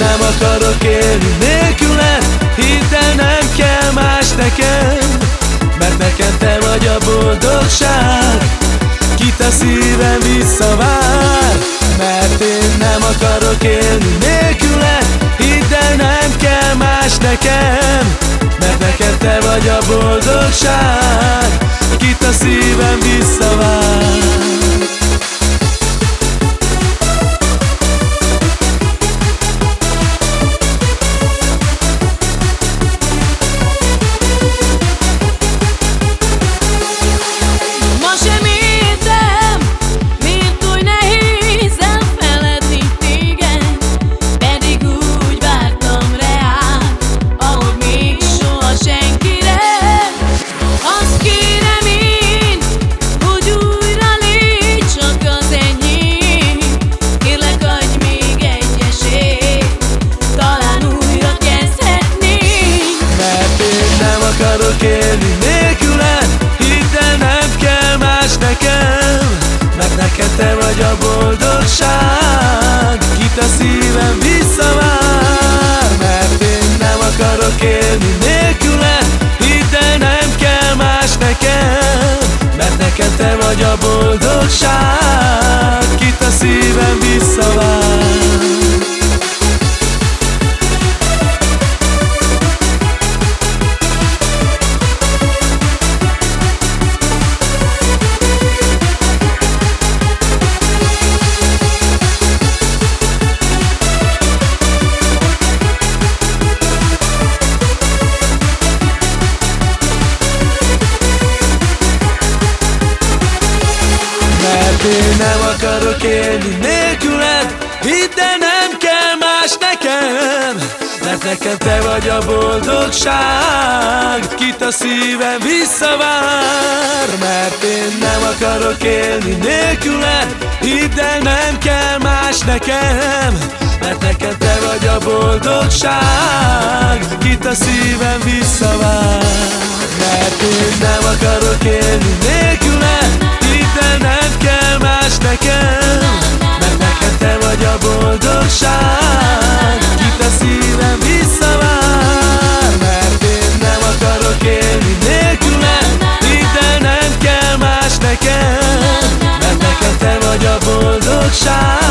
Akarok élni. Nélküled Hidd nem kell más nekem Mert neked te vagy a boldogság. Kit a szívem visszavár Mert én nem akarok élni. Nélküled Hidd nem kell más nekem Mert neked te vagy a boldogság. Kit a szívem visszavár akarok élni nélküled Hidd nem kell más nekem Mert neked te vagy a boldogság. Kit a szívem visszavár Én nem akarok élni nélküled Hidd el, nem kell más nekem. Mert nekem te vagy a boldogság Kit a szívem visszavár. Mert én nem akarok élni nélküled Hidd el, nem kell más nekem. Mert nekem te vagy a boldogság Kit a szívem visszavár. Mert én nem akarok élni boldogság Kit a szívem visszavár Mert én nem akarok élni nélküled Hidd el, nem kell más nekem Mert neked te vagy a boldogság